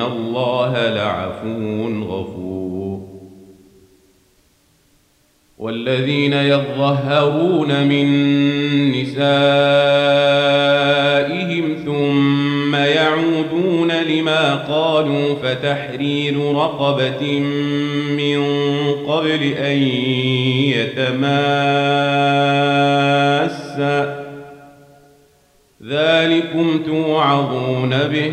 الله لعفو غفور. والذين يظهرون من نسائهم ثم يعودون لما قالوا فتحرير رقبة من قبل أن يتماسا ذلكم توعظون به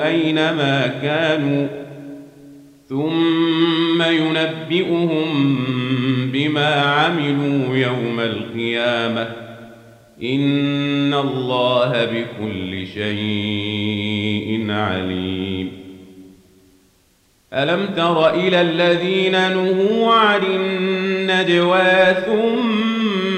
أينما كانوا ثم ينبئهم بما عملوا يوم القيامة. إن الله بكل شيء عليم. ألم تر إلى الذين نهوا عن النجوى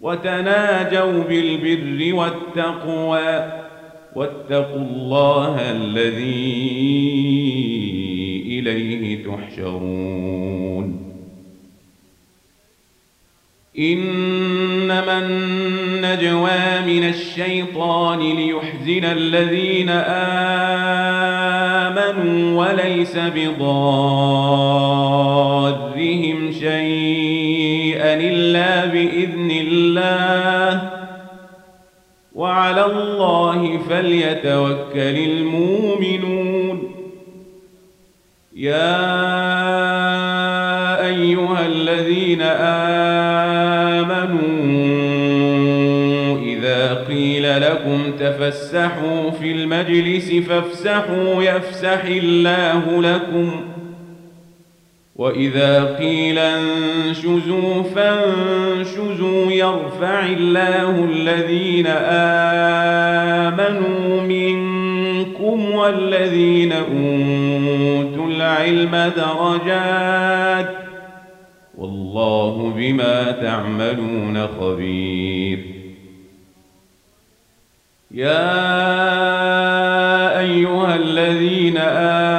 وتناجوا بالبر والتقوى. واتقوا الله الذي إليه تحشرون. إنما النجوى من الشيطان ليحزن الذين آمنوا وليس بضارهم شيئا وعلى الله فليتوكل المؤمنون. يا أيها الذين آمنوا إذا قيل لكم تفسحوا في المجلس فافسحوا يفسح الله لكم. وإذا قيل انشزوا فانشزوا يرفع الله الذين آمنوا منكم والذين أوتوا العلم درجات والله بما تعملون خبير يا أيها الذين آمنوا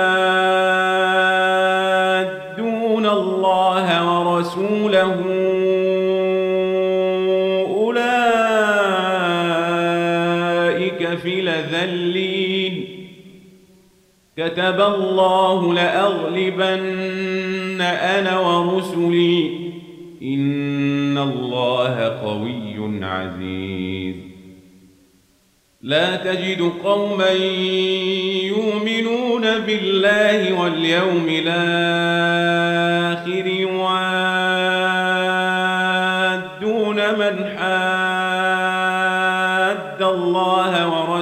الله ورسوله أولئك في لذلين كتب الله لأغلبن أنا ورسلي. إن الله قوي عزيز. لا تجد قوما يؤمنون بالله واليوم الآخر